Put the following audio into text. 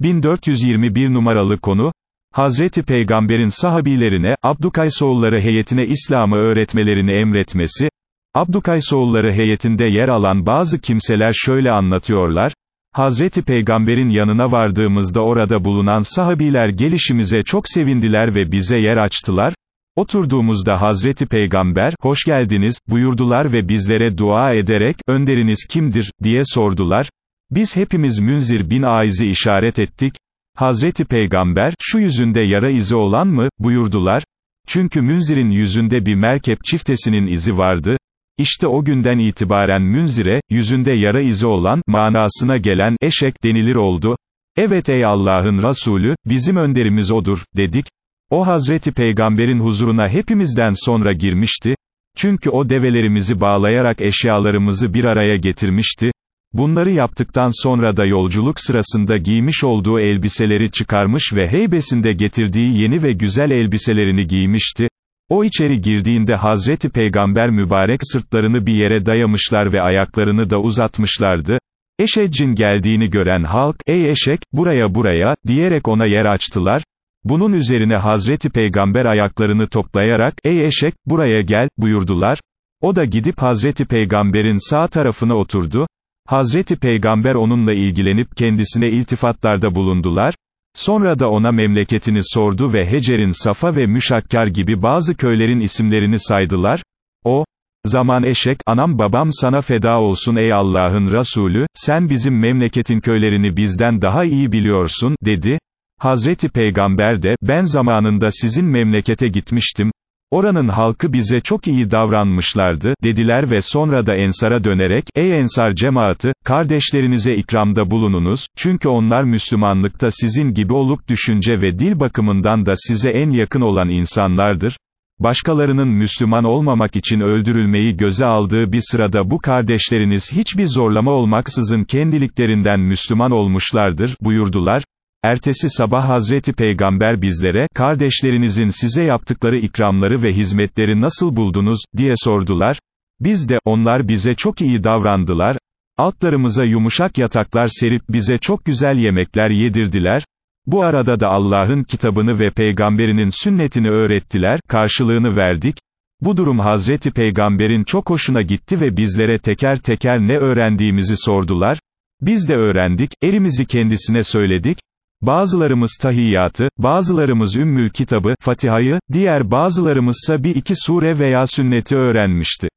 1421 numaralı konu, Hazreti Peygamber'in sahabilerine, Abdukaysoğulları heyetine İslam'ı öğretmelerini emretmesi, Abdukaysoğulları heyetinde yer alan bazı kimseler şöyle anlatıyorlar, Hazreti Peygamber'in yanına vardığımızda orada bulunan sahabiler gelişimize çok sevindiler ve bize yer açtılar, Oturduğumuzda Hazreti Peygamber, hoş geldiniz, buyurdular ve bizlere dua ederek, önderiniz kimdir, diye sordular. Biz hepimiz Münzir bin Aiz'i işaret ettik. Hazreti Peygamber, şu yüzünde yara izi olan mı, buyurdular. Çünkü Münzir'in yüzünde bir merkep çiftesinin izi vardı. İşte o günden itibaren Münzir'e, yüzünde yara izi olan, manasına gelen, eşek denilir oldu. Evet ey Allah'ın Resulü, bizim önderimiz odur, dedik. O Hazreti Peygamber'in huzuruna hepimizden sonra girmişti, çünkü o develerimizi bağlayarak eşyalarımızı bir araya getirmişti, bunları yaptıktan sonra da yolculuk sırasında giymiş olduğu elbiseleri çıkarmış ve heybesinde getirdiği yeni ve güzel elbiselerini giymişti, o içeri girdiğinde Hazreti Peygamber mübarek sırtlarını bir yere dayamışlar ve ayaklarını da uzatmışlardı, Eşeccin geldiğini gören halk, ey eşek, buraya buraya, diyerek ona yer açtılar, bunun üzerine Hazreti Peygamber ayaklarını toplayarak, ey eşek, buraya gel, buyurdular. O da gidip Hazreti Peygamber'in sağ tarafına oturdu. Hazreti Peygamber onunla ilgilenip kendisine iltifatlarda bulundular. Sonra da ona memleketini sordu ve Hecer'in Safa ve Müşakkar gibi bazı köylerin isimlerini saydılar. O, zaman eşek, anam babam sana feda olsun ey Allah'ın Resulü, sen bizim memleketin köylerini bizden daha iyi biliyorsun, dedi. Hazreti Peygamber de, ben zamanında sizin memlekete gitmiştim, oranın halkı bize çok iyi davranmışlardı, dediler ve sonra da Ensar'a dönerek, ey Ensar cemaati, kardeşlerinize ikramda bulununuz, çünkü onlar Müslümanlıkta sizin gibi olup düşünce ve dil bakımından da size en yakın olan insanlardır, başkalarının Müslüman olmamak için öldürülmeyi göze aldığı bir sırada bu kardeşleriniz hiçbir zorlama olmaksızın kendiliklerinden Müslüman olmuşlardır, buyurdular, Ertesi sabah Hazreti Peygamber bizlere, kardeşlerinizin size yaptıkları ikramları ve hizmetleri nasıl buldunuz, diye sordular. Biz de, onlar bize çok iyi davrandılar, altlarımıza yumuşak yataklar serip bize çok güzel yemekler yedirdiler, bu arada da Allah'ın kitabını ve peygamberinin sünnetini öğrettiler, karşılığını verdik, bu durum Hazreti Peygamber'in çok hoşuna gitti ve bizlere teker teker ne öğrendiğimizi sordular, biz de öğrendik, erimizi kendisine söyledik, Bazılarımız tahiyyatı, bazılarımız ümmül kitabı, Fatiha'yı, diğer bazılarımızsa bir iki sure veya sünneti öğrenmişti.